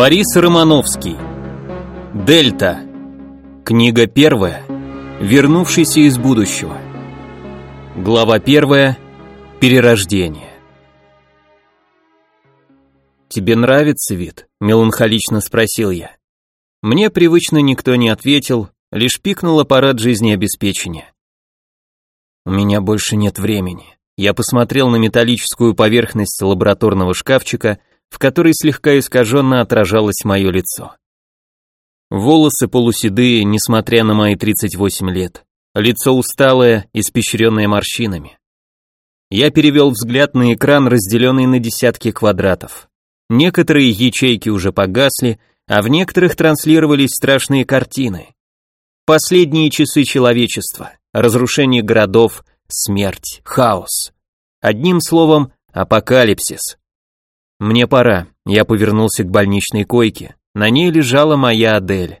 Борис Романовский. Дельта. Книга первая. Вернувшийся из будущего. Глава первая. Перерождение. «Тебе нравится вид?» – меланхолично спросил я. Мне привычно никто не ответил, лишь пикнул аппарат жизнеобеспечения. У меня больше нет времени. Я посмотрел на металлическую поверхность лабораторного шкафчика, в которой слегка искаженно отражалось мое лицо. Волосы полуседые, несмотря на мои 38 лет. Лицо усталое, испещренное морщинами. Я перевел взгляд на экран, разделенный на десятки квадратов. Некоторые ячейки уже погасли, а в некоторых транслировались страшные картины. Последние часы человечества, разрушение городов, смерть, хаос. Одним словом, апокалипсис. Мне пора. Я повернулся к больничной койке. На ней лежала моя Адель.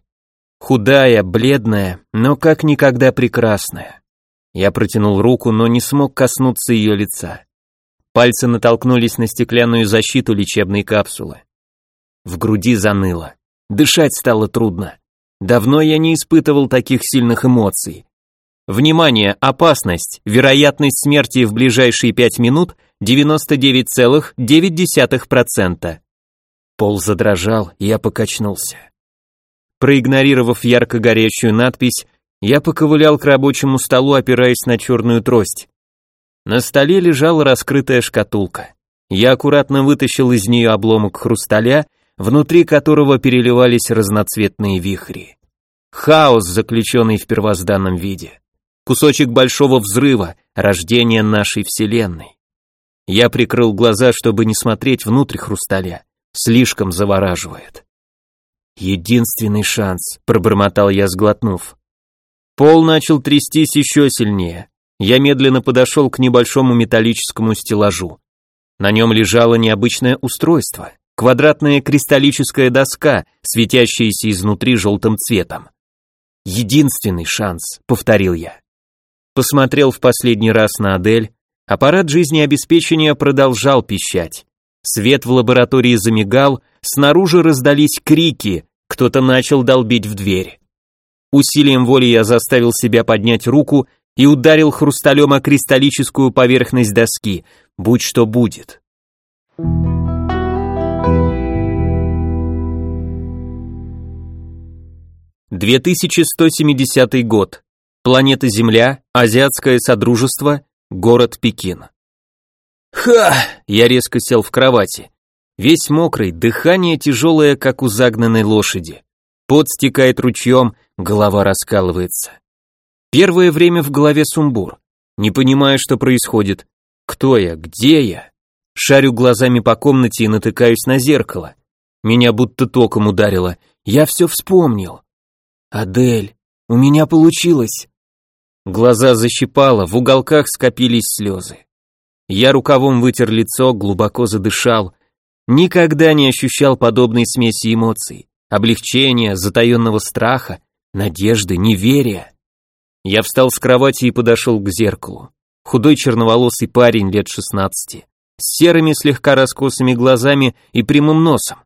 Худая, бледная, но как никогда прекрасная. Я протянул руку, но не смог коснуться ее лица. Пальцы натолкнулись на стеклянную защиту лечебной капсулы. В груди заныло. Дышать стало трудно. Давно я не испытывал таких сильных эмоций. Внимание, опасность, вероятность смерти в ближайшие 5 минут 99,9%. Пол задрожал, я покачнулся. Проигнорировав ярко горящую надпись, я поковылял к рабочему столу, опираясь на черную трость. На столе лежала раскрытая шкатулка. Я аккуратно вытащил из нее обломок хрусталя, внутри которого переливались разноцветные вихри. Хаос, заключенный в первозданном виде кусочек большого взрыва, рождения нашей Вселенной. Я прикрыл глаза, чтобы не смотреть внутрь хрусталя. Слишком завораживает. Единственный шанс, пробормотал я, сглотнув. Пол начал трястись еще сильнее. Я медленно подошел к небольшому металлическому стеллажу. На нем лежало необычное устройство, квадратная кристаллическая доска, светящаяся изнутри желтым цветом. Единственный шанс, повторил я. Посмотрел в последний раз на Адель, аппарат жизнеобеспечения продолжал пищать. Свет в лаборатории замигал, снаружи раздались крики, кто-то начал долбить в дверь. Усилием воли я заставил себя поднять руку и ударил хрусталем о кристаллическую поверхность доски, будь что будет. Две тысячи сто семидесятый год. Планета Земля, Азиатское Содружество, город Пекин. Ха! Я резко сел в кровати. Весь мокрый, дыхание тяжелое, как у загнанной лошади. Пот стекает ручьем, голова раскалывается. Первое время в голове сумбур. Не понимаю, что происходит. Кто я? Где я? Шарю глазами по комнате и натыкаюсь на зеркало. Меня будто током ударило. Я все вспомнил. Адель, у меня получилось. Глаза защипало, в уголках скопились слезы. Я рукавом вытер лицо, глубоко задышал. Никогда не ощущал подобной смеси эмоций. Облегчения, затаенного страха, надежды, неверия. Я встал с кровати и подошел к зеркалу. Худой черноволосый парень лет шестнадцати, с серыми слегка раскосыми глазами и прямым носом.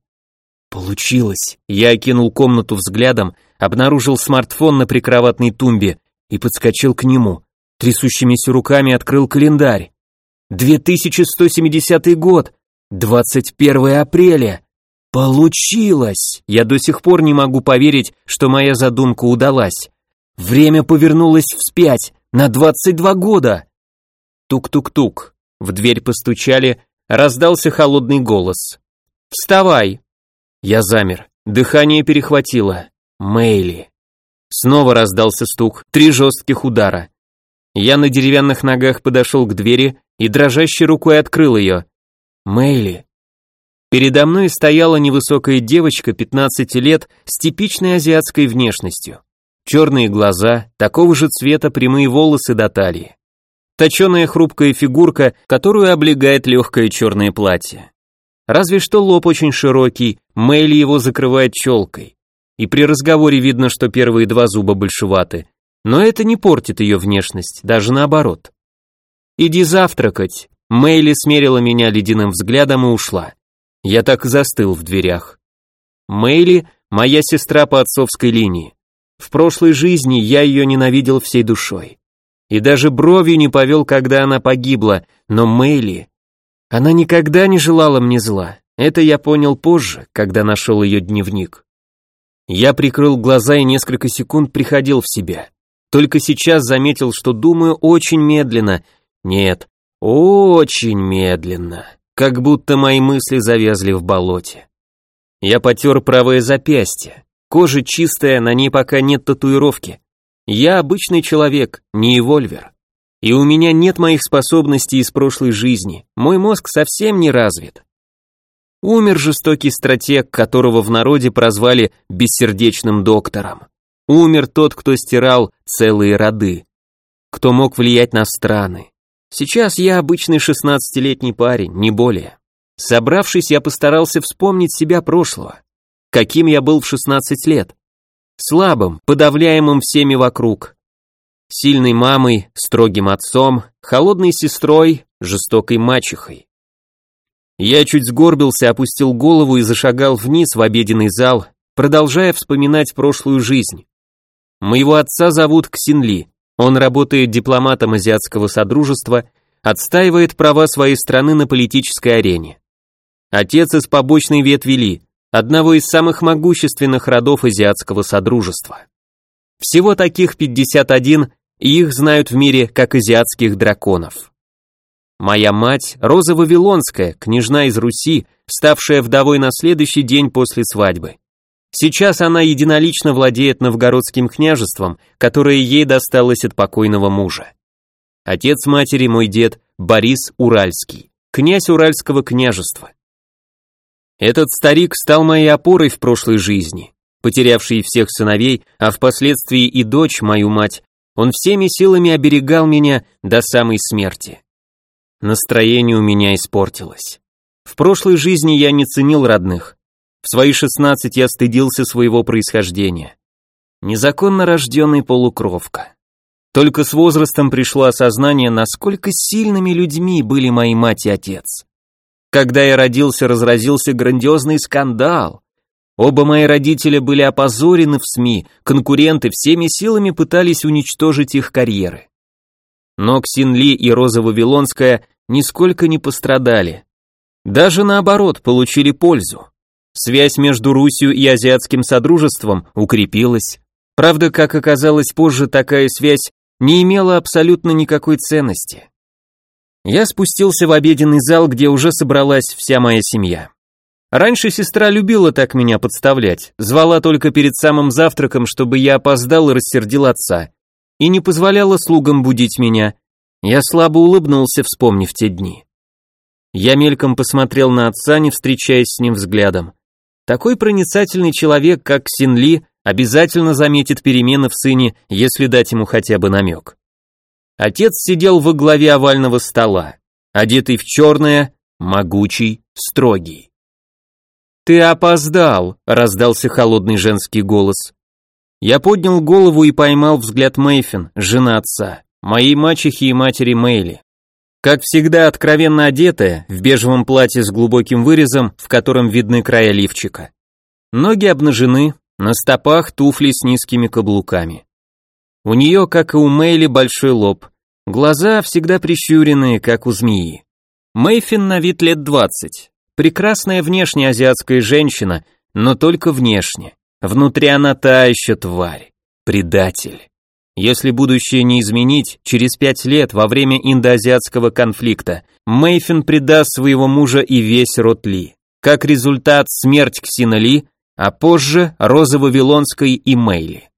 Получилось. Я окинул комнату взглядом, обнаружил смартфон на прикроватной тумбе и подскочил к нему. Трясущимися руками открыл календарь. 2170 год, 21 апреля. Получилось! Я до сих пор не могу поверить, что моя задумка удалась. Время повернулось вспять, на 22 года. Тук-тук-тук. В дверь постучали, раздался холодный голос. «Вставай!» Я замер, дыхание перехватило. Мэйли. Снова раздался стук, три жестких удара. Я на деревянных ногах подошел к двери и дрожащей рукой открыл ее. Мэйли. Передо мной стояла невысокая девочка 15 лет с типичной азиатской внешностью. Черные глаза, такого же цвета прямые волосы до талии. Точеная хрупкая фигурка, которую облегает легкое черное платье. Разве что лоб очень широкий, Мэйли его закрывает челкой и при разговоре видно, что первые два зуба большеваты, но это не портит ее внешность, даже наоборот. «Иди завтракать», Мэйли смерила меня ледяным взглядом и ушла. Я так и застыл в дверях. Мэйли – моя сестра по отцовской линии. В прошлой жизни я ее ненавидел всей душой. И даже бровью не повел, когда она погибла, но Мэйли... Она никогда не желала мне зла. Это я понял позже, когда нашел ее дневник. Я прикрыл глаза и несколько секунд приходил в себя. Только сейчас заметил, что думаю очень медленно. Нет, очень медленно. Как будто мои мысли завязли в болоте. Я потер правое запястье. Кожа чистая, на ней пока нет татуировки. Я обычный человек, не эвольвер. И у меня нет моих способностей из прошлой жизни. Мой мозг совсем не развит. Умер жестокий стратег, которого в народе прозвали бессердечным доктором. Умер тот, кто стирал целые роды. Кто мог влиять на страны. Сейчас я обычный шестнадцатилетний парень, не более. Собравшись, я постарался вспомнить себя прошлого. Каким я был в 16 лет. Слабым, подавляемым всеми вокруг. Сильной мамой, строгим отцом, холодной сестрой, жестокой мачехой. Я чуть сгорбился, опустил голову и зашагал вниз в обеденный зал, продолжая вспоминать прошлую жизнь. Моего отца зовут Ксинли. Он работает дипломатом Азиатского Содружества, отстаивает права своей страны на политической арене. Отец из побочной ветви Ли, одного из самых могущественных родов Азиатского Содружества. Всего таких 51, и их знают в мире как азиатских драконов. Моя мать, Роза Вавилонская, княжна из Руси, ставшая вдовой на следующий день после свадьбы. Сейчас она единолично владеет новгородским княжеством, которое ей досталось от покойного мужа. Отец матери мой дед Борис Уральский, князь Уральского княжества. Этот старик стал моей опорой в прошлой жизни, потерявший всех сыновей, а впоследствии и дочь, мою мать, он всеми силами оберегал меня до самой смерти. Настроение у меня испортилось. В прошлой жизни я не ценил родных. В свои 16 я стыдился своего происхождения. Незаконно рожденный полукровка. Только с возрастом пришло осознание, насколько сильными людьми были мои мать и отец. Когда я родился, разразился грандиозный скандал. Оба мои родителя были опозорены в СМИ, конкуренты всеми силами пытались уничтожить их карьеры. Но Ксинли и Роза Вавилонская нисколько не пострадали. Даже наоборот, получили пользу. Связь между Русью и Азиатским Содружеством укрепилась. Правда, как оказалось позже, такая связь не имела абсолютно никакой ценности. Я спустился в обеденный зал, где уже собралась вся моя семья. Раньше сестра любила так меня подставлять, звала только перед самым завтраком, чтобы я опоздал и рассердил отца, и не позволяла слугам будить меня. Я слабо улыбнулся, вспомнив те дни. Я мельком посмотрел на отца, не встречаясь с ним взглядом. Такой проницательный человек, как Синли, обязательно заметит перемены в сыне, если дать ему хотя бы намек. Отец сидел во главе овального стола, одетый в черное, могучий, строгий. «Ты опоздал», — раздался холодный женский голос. Я поднял голову и поймал взгляд Мэйфин, жена отца, моей мачехи и матери Мэйли. Как всегда, откровенно одетая, в бежевом платье с глубоким вырезом, в котором видны края лифчика. Ноги обнажены, на стопах туфли с низкими каблуками. У нее, как и у Мэйли, большой лоб. Глаза всегда прищуренные, как у змеи. Мэйфин на вид лет двадцать. Прекрасная внешне азиатская женщина, но только внешне. Внутри она та еще тварь. Предатель. Если будущее не изменить, через пять лет, во время индоазиатского конфликта, Мэйфин предаст своего мужа и весь род Ли. Как результат, смерть Ксина Ли, а позже Роза Вавилонской и Мэйли.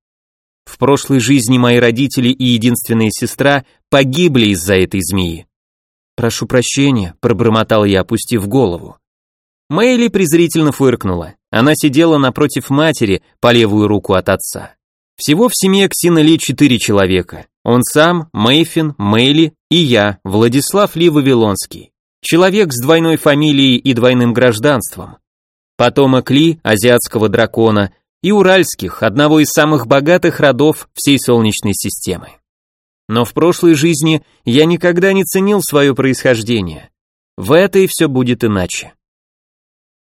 В прошлой жизни мои родители и единственная сестра погибли из-за этой змеи. «Прошу прощения», — пробормотал я, опустив голову. Мэйли презрительно фыркнула. Она сидела напротив матери, по левую руку от отца. Всего в семье Ксина Ли четыре человека. Он сам, Мэйфин, Мэйли и я, Владислав Ли Вавилонский. Человек с двойной фамилией и двойным гражданством. Потомок Ли, азиатского дракона, и уральских, одного из самых богатых родов всей Солнечной системы. Но в прошлой жизни я никогда не ценил свое происхождение. В этой все будет иначе.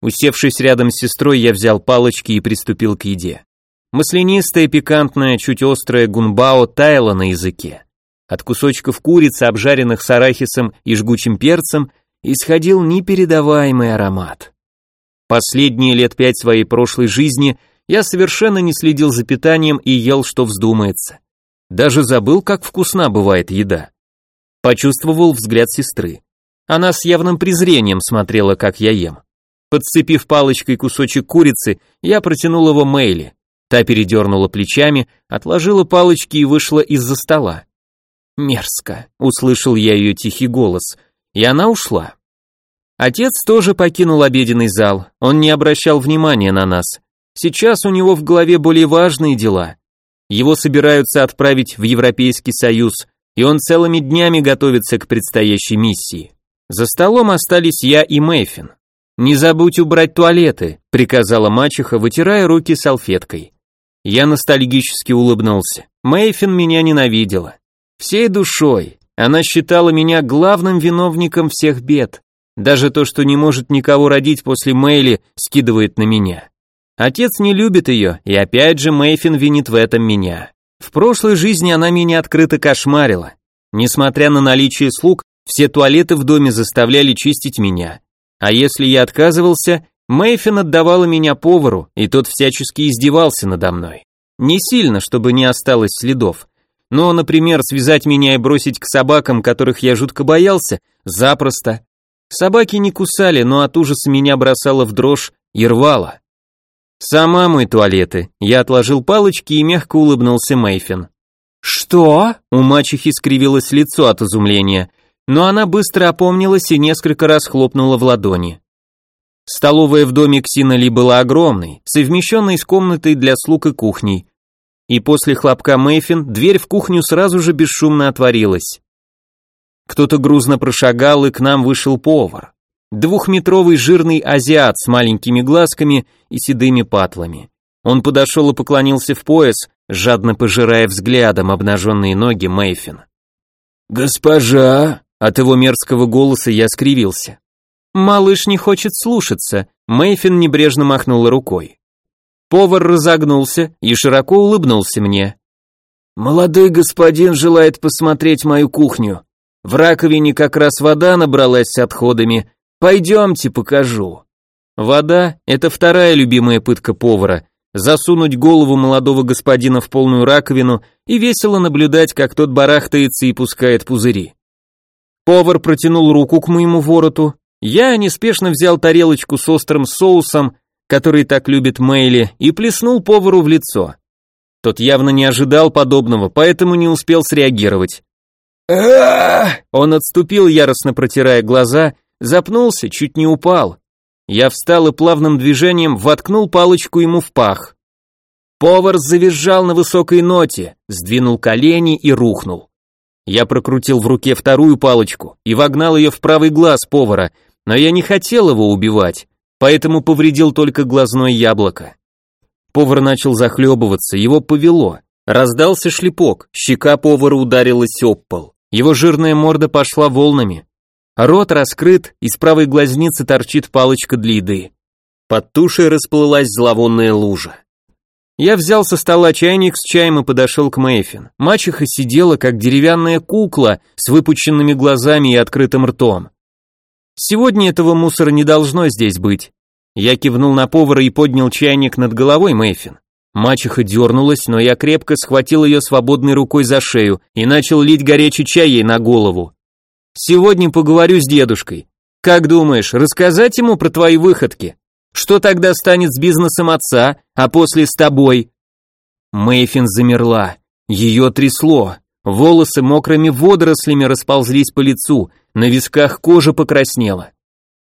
Усевшись рядом с сестрой, я взял палочки и приступил к еде. Маслянистая, пикантная, чуть острая гунбао таяла на языке. От кусочков курицы, обжаренных с арахисом и жгучим перцем, исходил непередаваемый аромат. Последние лет пять своей прошлой жизни я совершенно не следил за питанием и ел, что вздумается. Даже забыл, как вкусна бывает еда. Почувствовал взгляд сестры. Она с явным презрением смотрела, как я ем. Подцепив палочкой кусочек курицы, я протянул его Мэйли. Та передернула плечами, отложила палочки и вышла из-за стола. «Мерзко», — услышал я ее тихий голос, и она ушла. Отец тоже покинул обеденный зал, он не обращал внимания на нас. Сейчас у него в голове более важные дела. Его собираются отправить в Европейский Союз, и он целыми днями готовится к предстоящей миссии. За столом остались я и Мэйфин. «Не забудь убрать туалеты», — приказала мачеха, вытирая руки салфеткой. Я ностальгически улыбнулся. Мэйфин меня ненавидела. Всей душой. Она считала меня главным виновником всех бед. Даже то, что не может никого родить после Мэйли, скидывает на меня. Отец не любит ее, и опять же Мэйфин винит в этом меня. В прошлой жизни она меня открыто кошмарила. Несмотря на наличие слуг, все туалеты в доме заставляли чистить меня. А если я отказывался, Мэйфин отдавала меня повару, и тот всячески издевался надо мной. Не сильно, чтобы не осталось следов. Но, например, связать меня и бросить к собакам, которых я жутко боялся, запросто. Собаки не кусали, но от ужаса меня бросало в дрожь и рвало. «Сама мой туалеты», я отложил палочки и мягко улыбнулся Мэйфин. «Что?» У мачехи скривилось лицо от изумления, но она быстро опомнилась и несколько раз хлопнула в ладони. Столовая в доме Ксинали была огромной, совмещенной с комнатой для слуг и кухней. И после хлопка Мэйфин дверь в кухню сразу же бесшумно отворилась. Кто-то грузно прошагал, и к нам вышел повар. Двухметровый жирный азиат с маленькими глазками и седыми патлами. Он подошел и поклонился в пояс, жадно пожирая взглядом обнаженные ноги Мэйфин. «Госпожа!» От его мерзкого голоса я скривился. Малыш не хочет слушаться. Мэйфин небрежно махнула рукой. Повар разогнулся и широко улыбнулся мне. Молодой господин желает посмотреть мою кухню. В раковине как раз вода набралась с отходами. Пойдемте, покажу. Вода – это вторая любимая пытка повара. Засунуть голову молодого господина в полную раковину и весело наблюдать, как тот барахтается и пускает пузыри. Повар протянул руку к моему вороту, я неспешно взял тарелочку с острым соусом, который так любит Мэйли, и плеснул повару в лицо. Тот явно не ожидал подобного, поэтому не успел среагировать. Он отступил, яростно протирая глаза, запнулся, чуть не упал. Я встал и плавным движением воткнул палочку ему в пах. Повар завизжал на высокой ноте, сдвинул колени и рухнул. Я прокрутил в руке вторую палочку и вогнал ее в правый глаз повара, но я не хотел его убивать, поэтому повредил только глазное яблоко. Повар начал захлебываться, его повело. Раздался шлепок, щека повара ударилась об пол. Его жирная морда пошла волнами. Рот раскрыт, из правой глазницы торчит палочка для еды. Под тушей расплылась зловонная лужа. Я взял со стола чайник с чаем и подошел к Мэйфин. Мачеха сидела, как деревянная кукла, с выпученными глазами и открытым ртом. Сегодня этого мусора не должно здесь быть. Я кивнул на повара и поднял чайник над головой Мэйфин. Мачеха дернулась, но я крепко схватил ее свободной рукой за шею и начал лить горячий чай ей на голову. Сегодня поговорю с дедушкой. Как думаешь, рассказать ему про твои выходки? Что тогда станет с бизнесом отца, а после с тобой? Мэйфин замерла. Ее трясло. Волосы мокрыми водорослями расползлись по лицу, на висках кожа покраснела.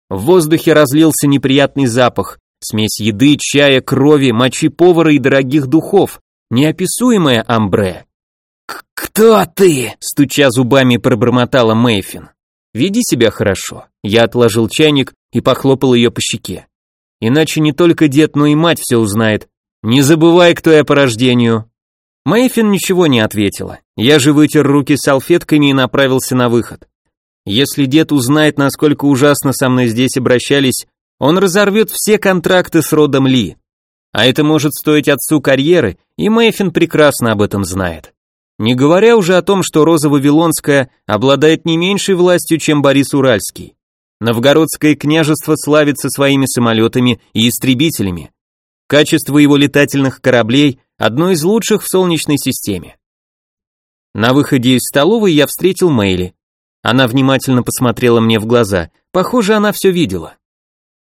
В воздухе разлился неприятный запах, смесь еды, чая, крови, мочи повара и дорогих духов, неописуемое амбре. «Кто ты?» – стуча зубами пробормотала Мэйфин. «Веди себя хорошо». Я отложил чайник и похлопал ее по щеке. «Иначе не только дед, но и мать все узнает. Не забывай, кто я по рождению». Мэйфин ничего не ответила. Я же вытер руки салфетками и направился на выход. Если дед узнает, насколько ужасно со мной здесь обращались, Он разорвет все контракты с родом Ли. А это может стоить отцу карьеры, и Мэйфин прекрасно об этом знает. Не говоря уже о том, что Роза Вавилонская обладает не меньшей властью, чем Борис Уральский. Новгородское княжество славится своими самолетами и истребителями. Качество его летательных кораблей одно из лучших в Солнечной системе. На выходе из столовой я встретил Мэйли. Она внимательно посмотрела мне в глаза. Похоже, она все видела.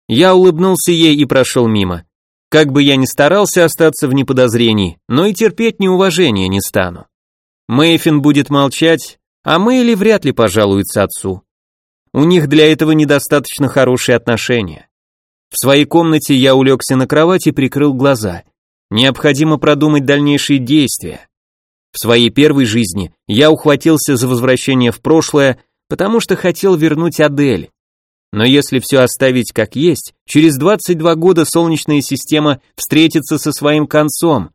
Я улыбнулся ей и прошел мимо. Как бы я ни старался остаться в неподозрении, но и терпеть неуважение не стану. Мэйфин будет молчать, а Мэйли вряд ли пожалуется отцу. У них для этого недостаточно хорошие отношения. В своей комнате я улегся на кровать и прикрыл глаза. Необходимо продумать дальнейшие действия. В своей первой жизни я ухватился за возвращение в прошлое, потому что хотел вернуть Адель. Но если все оставить как есть, через 22 года Солнечная система встретится со своим концом,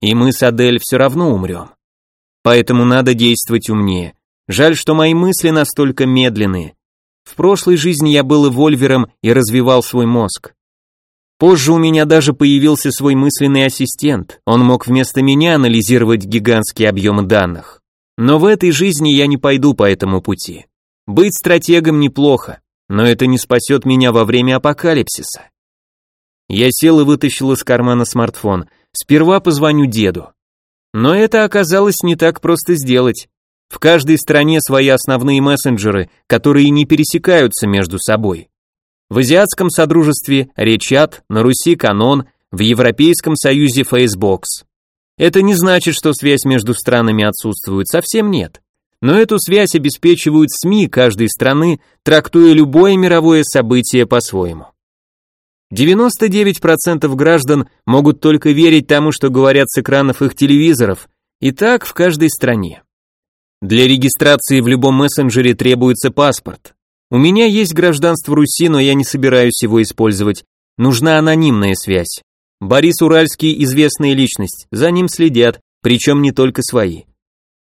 и мы с Адель все равно умрем. Поэтому надо действовать умнее. Жаль, что мои мысли настолько медленные. В прошлой жизни я был эвольвером и развивал свой мозг. Позже у меня даже появился свой мысленный ассистент, он мог вместо меня анализировать гигантские объемы данных. Но в этой жизни я не пойду по этому пути. Быть стратегом неплохо, но это не спасет меня во время апокалипсиса. Я сел и вытащил из кармана смартфон. Сперва позвоню деду. Но это оказалось не так просто сделать. В каждой стране свои основные мессенджеры, которые не пересекаются между собой. В Азиатском Содружестве Речат, на Руси Канон, в Европейском Союзе Фейсбокс. Это не значит, что связь между странами отсутствует, совсем нет. Но эту связь обеспечивают СМИ каждой страны, трактуя любое мировое событие по-своему. 99% граждан могут только верить тому, что говорят с экранов их телевизоров, и так в каждой стране. Для регистрации в любом мессенджере требуется паспорт. У меня есть гражданство Руси, но я не собираюсь его использовать. Нужна анонимная связь. Борис Уральский – известная личность, за ним следят, причем не только свои.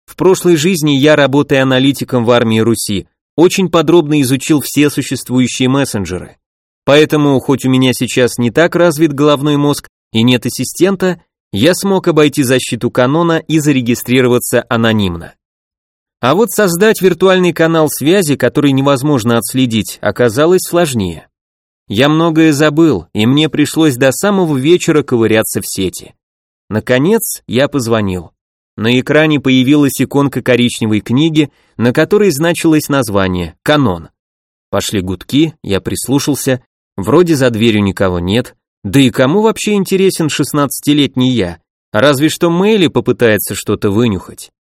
В прошлой жизни я, работая аналитиком в армии Руси, очень подробно изучил все существующие мессенджеры. Поэтому, хоть у меня сейчас не так развит головной мозг и нет ассистента, я смог обойти защиту канона и зарегистрироваться анонимно. А вот создать виртуальный канал связи, который невозможно отследить, оказалось сложнее. Я многое забыл, и мне пришлось до самого вечера ковыряться в сети. Наконец, я позвонил. На экране появилась иконка коричневой книги, на которой значилось название «Канон». Пошли гудки, я прислушался Вроде за дверью никого нет, да и кому вообще интересен шестнадцатилетний я? Разве что Мэйли попытается что-то вынюхать.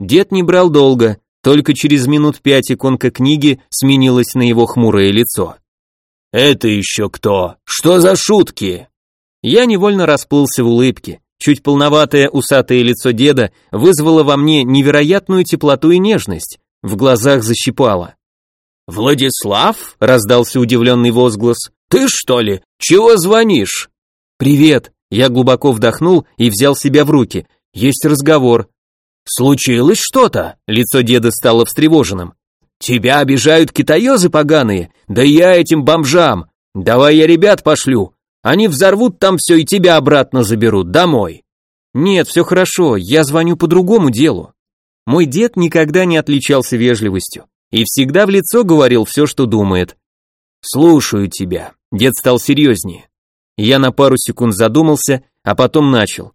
Дед не брал долго, только через минут пять иконка книги сменилась на его хмурое лицо. «Это еще кто? Что за шутки?» Я невольно расплылся в улыбке. Чуть полноватое усатое лицо деда вызвало во мне невероятную теплоту и нежность. В глазах защипало. «Владислав?» — раздался удивленный возглас. «Ты что ли? Чего звонишь?» «Привет!» Я глубоко вдохнул и взял себя в руки. «Есть разговор». «Случилось что-то?» Лицо деда стало встревоженным. «Тебя обижают китаёзы поганые? Да я этим бомжам! Давай я ребят пошлю. Они взорвут там все и тебя обратно заберут, домой». «Нет, все хорошо, я звоню по другому делу». Мой дед никогда не отличался вежливостью и всегда в лицо говорил все, что думает. «Слушаю тебя», — дед стал серьезнее. Я на пару секунд задумался, а потом начал.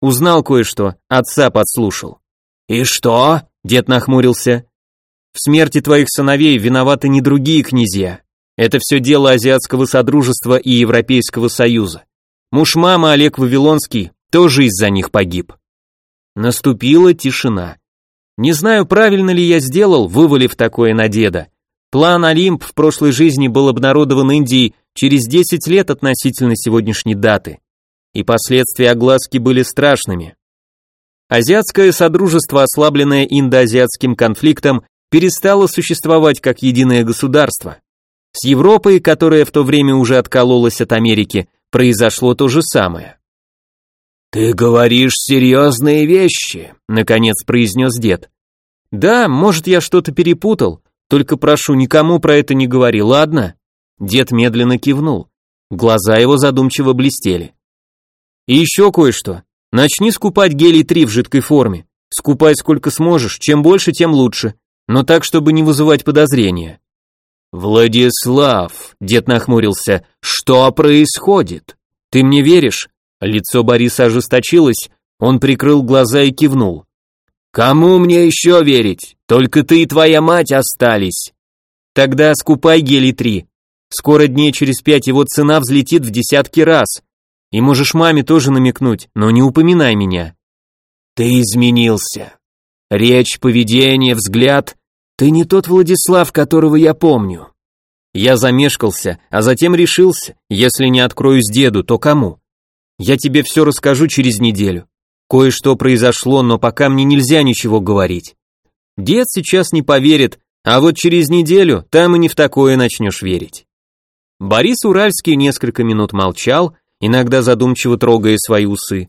Узнал кое-что, отца подслушал. «И что?» — дед нахмурился. «В смерти твоих сыновей виноваты не другие князья. Это все дело Азиатского Содружества и Европейского Союза. Муж мамы Олег Вавилонский тоже из-за них погиб». Наступила тишина. Не знаю, правильно ли я сделал, вывалив такое на деда. План Олимп в прошлой жизни был обнародован Индией через 10 лет относительно сегодняшней даты. И последствия огласки были страшными. Азиатское содружество, ослабленное индоазиатским конфликтом, перестало существовать как единое государство. С Европой, которая в то время уже откололась от Америки, произошло то же самое. «Ты говоришь серьезные вещи», — наконец произнес дед. «Да, может, я что-то перепутал, только прошу, никому про это не говори, ладно?» Дед медленно кивнул. Глаза его задумчиво блестели. И еще кое-что. Начни скупать гелий-3 в жидкой форме. Скупай сколько сможешь, чем больше, тем лучше. Но так, чтобы не вызывать подозрения. Владислав, дед нахмурился, что происходит? Ты мне веришь? Лицо Бориса ожесточилось, он прикрыл глаза и кивнул. Кому мне еще верить? Только ты и твоя мать остались. Тогда скупай гелий-3. Скоро дней через пять его цена взлетит в десятки раз. И можешь маме тоже намекнуть, но не упоминай меня. Ты изменился. Речь, поведение, взгляд. Ты не тот Владислав, которого я помню. Я замешкался, а затем решился, если не откроюсь деду, то кому? Я тебе все расскажу через неделю. Кое-что произошло, но пока мне нельзя ничего говорить. Дед сейчас не поверит, а вот через неделю там и не в такое начнешь верить. Борис Уральский несколько минут молчал, иногда задумчиво трогая свои усы.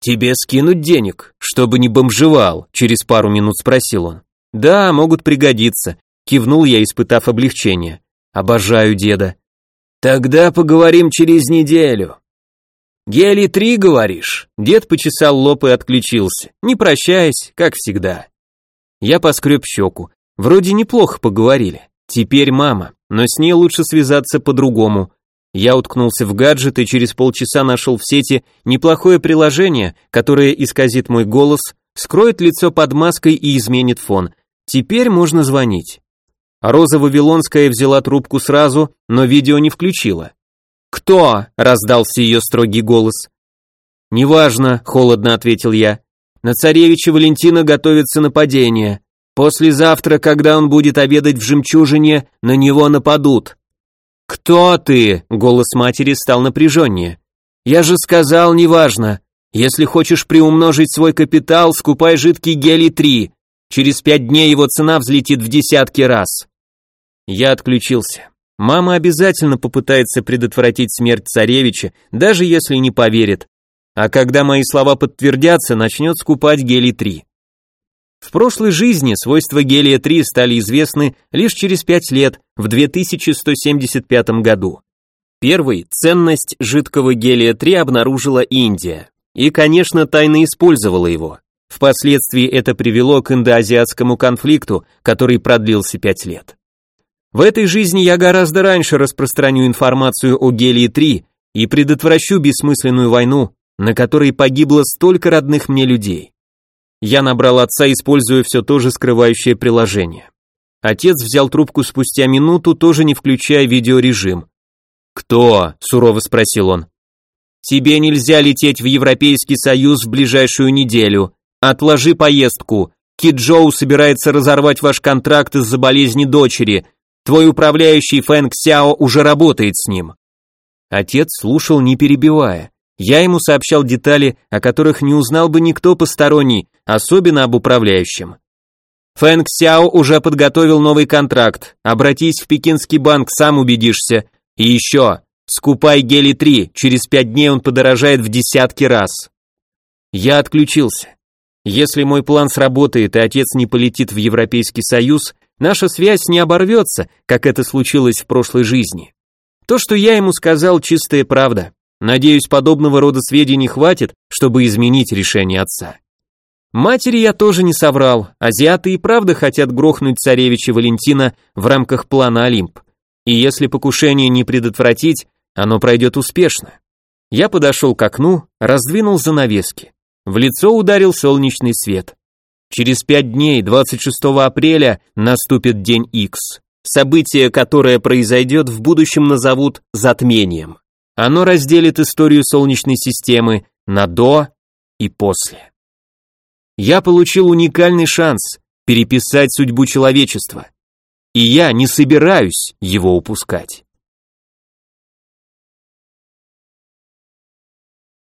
«Тебе скинуть денег, чтобы не бомжевал?» через пару минут спросил он. «Да, могут пригодиться», кивнул я, испытав облегчение. «Обожаю деда». «Тогда поговорим через неделю», «Гели три, говоришь?» Дед почесал лоб и отключился, не прощаясь, как всегда. Я поскреб щеку. Вроде неплохо поговорили. Теперь мама, но с ней лучше связаться по-другому. Я уткнулся в гаджет и через полчаса нашел в сети неплохое приложение, которое исказит мой голос, скроет лицо под маской и изменит фон. Теперь можно звонить. Роза Вавилонская взяла трубку сразу, но видео не включила. «Кто?» — раздался ее строгий голос. «Неважно», — холодно ответил я. «На царевича Валентина готовится нападение. Послезавтра, когда он будет обедать в жемчужине, на него нападут». «Кто ты?» — голос матери стал напряженнее. «Я же сказал, неважно. Если хочешь приумножить свой капитал, скупай жидкий гелий-3. Через пять дней его цена взлетит в десятки раз». Я отключился. Мама обязательно попытается предотвратить смерть царевича, даже если не поверит. А когда мои слова подтвердятся, начнет скупать гелий-3. В прошлой жизни свойства гелия-3 стали известны лишь через 5 лет, в 2175 году. Первый ценность жидкого гелия-3 обнаружила Индия. И, конечно, тайно использовала его. Впоследствии это привело к индоазиатскому конфликту, который продлился 5 лет. В этой жизни я гораздо раньше распространю информацию о гелии-3 и предотвращу бессмысленную войну, на которой погибло столько родных мне людей. Я набрал отца, используя все то же скрывающее приложение. Отец взял трубку спустя минуту, тоже не включая видеорежим. «Кто?» – сурово спросил он. «Тебе нельзя лететь в Европейский Союз в ближайшую неделю. Отложи поездку. Кит Джоу собирается разорвать ваш контракт из-за болезни дочери, Твой управляющий Фэнг Сяо уже работает с ним. Отец слушал, не перебивая. Я ему сообщал детали, о которых не узнал бы никто посторонний, особенно об управляющем. Фэнг Сяо уже подготовил новый контракт. Обратись в пекинский банк, сам убедишься. И еще, скупай гели-3, через пять дней он подорожает в десятки раз. Я отключился. Если мой план сработает и отец не полетит в Европейский Союз, наша связь не оборвется, как это случилось в прошлой жизни. То, что я ему сказал, чистая правда. Надеюсь, подобного рода сведений хватит, чтобы изменить решение отца. Матери я тоже не соврал, азиаты и правда хотят грохнуть царевича Валентина в рамках плана Олимп. И если покушение не предотвратить, оно пройдет успешно. Я подошел к окну, раздвинул занавески. В лицо ударил солнечный свет. Через пять дней, 26 апреля, наступит день X. Событие, которое произойдет в будущем назовут затмением. Оно разделит историю Солнечной системы на до и после. Я получил уникальный шанс переписать судьбу человечества. И я не собираюсь его упускать.